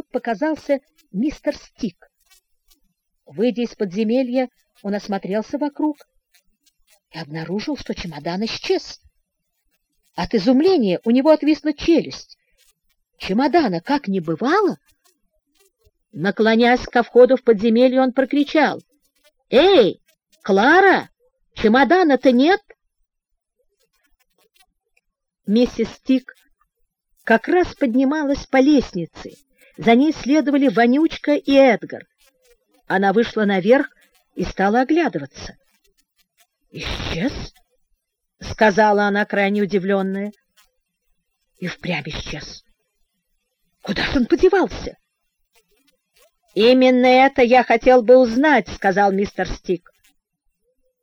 тут показался мистер Стик. Выйдя из подземелья, он осмотрелся вокруг и обнаружил, что чемодан исчез. От изумления у него отвисла челюсть. Чемодана как не бывало. Наклонясь ко входу в подземелье, он прокричал. «Эй, Клара, чемодана-то нет?» Миссис Стик как раз поднималась по лестнице. За ней следовали Вонючка и Эдгар. Она вышла наверх и стала оглядываться. «Исчез?» — сказала она, крайне удивленная. И впрямь исчез. Куда же он подевался? «Именно это я хотел бы узнать», — сказал мистер Стик.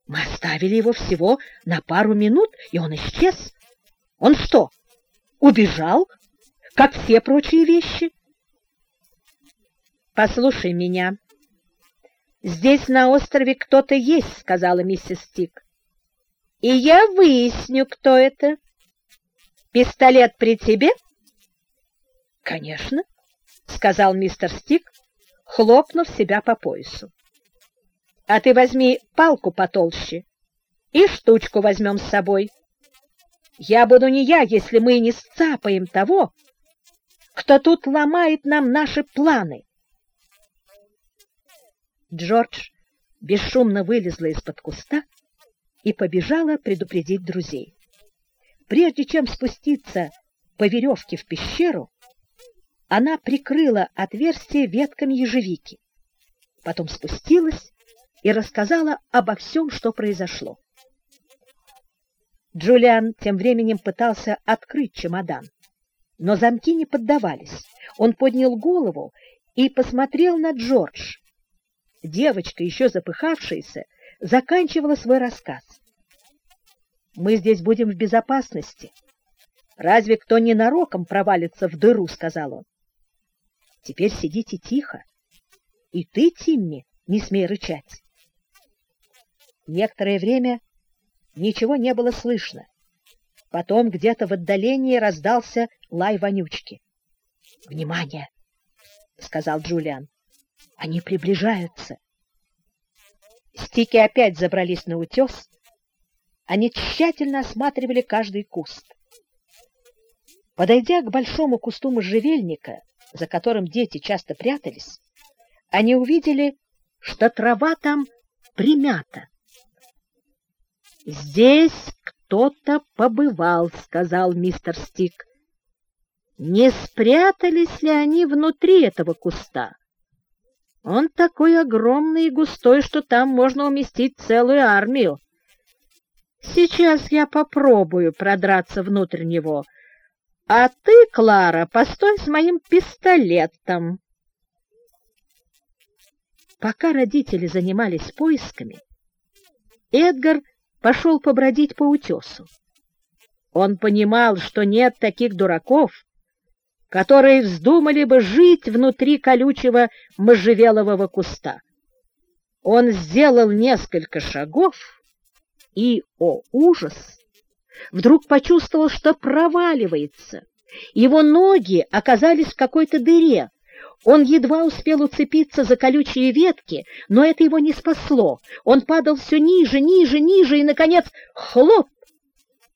«Мы оставили его всего на пару минут, и он исчез. Он что, убежал, как все прочие вещи?» «Послушай меня. Здесь на острове кто-то есть», — сказала миссис Стик. «И я выясню, кто это. Пистолет при тебе?» «Конечно», — сказал мистер Стик, хлопнув себя по поясу. «А ты возьми палку потолще и штучку возьмем с собой. Я буду не я, если мы не сцапаем того, кто тут ломает нам наши планы». Джордж бесшумно вылезла из-под куста и побежала предупредить друзей. Прежде чем спуститься по веревке в пещеру, она прикрыла отверстие ветками ежевики, потом спустилась и рассказала обо всем, что произошло. Джулиан тем временем пытался открыть чемодан, но замки не поддавались. Он поднял голову и посмотрел на Джордж. Девочка, еще запыхавшаяся, заканчивала свой рассказ. «Мы здесь будем в безопасности. Разве кто ненароком провалится в дыру?» — сказал он. Теперь сидите тихо. И ты, Тимми, не смей рычать. Некоторое время ничего не было слышно. Потом где-то в отдалении раздался лай вонючки. «Внимание!» — сказал Джулиан. «Они приближаются!» Стики опять забрались на утес. Они тщательно осматривали каждый куст. Подойдя к большому кусту можжевельника, за которым дети часто прятались, они увидели, что трава там примята. «Здесь кто-то побывал», — сказал мистер Стик. «Не спрятались ли они внутри этого куста? Он такой огромный и густой, что там можно уместить целую армию. Сейчас я попробую продраться внутрь него». А ты, Клара, постой с моим пистолетом. Пока родители занимались поисками, Эдгар пошел побродить по утесу. Он понимал, что нет таких дураков, которые вздумали бы жить внутри колючего можжевелового куста. Он сделал несколько шагов и, о ужас, вдруг почувствовал, что проваливается. Его ноги оказались в какой-то дыре. Он едва успел уцепиться за колючие ветки, но это его не спасло. Он падал все ниже, ниже, ниже и, наконец, хлоп!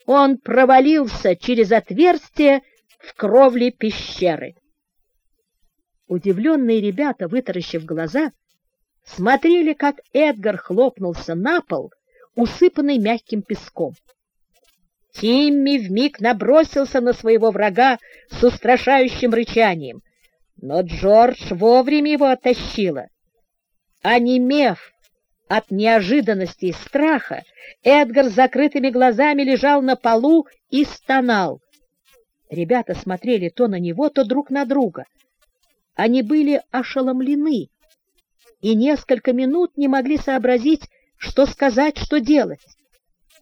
Он провалился через отверстие в кровле пещеры. Удивленные ребята, вытаращив глаза, смотрели, как Эдгар хлопнулся на пол, усыпанный мягким песком. Тимми вмиг набросился на своего врага с устрашающим рычанием, но Джордж вовремя его оттащила. Онемев от неожиданности и страха, Эдгар с закрытыми глазами лежал на полу и стонал. Ребята смотрели то на него, то друг на друга. Они были ошеломлены и несколько минут не могли сообразить, что сказать, что делать.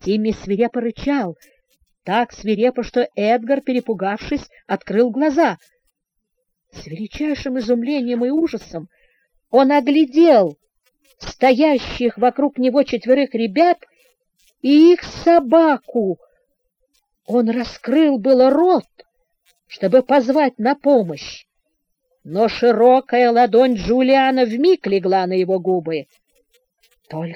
Тимми свирепо рычал — так свирепо, что Эдгар, перепугавшись, открыл глаза. С величайшим изумлением и ужасом он оглядел стоящих вокруг него четверых ребят и их собаку. Он раскрыл было рот, чтобы позвать на помощь, но широкая ладонь Джулиана вмиг легла на его губы. Только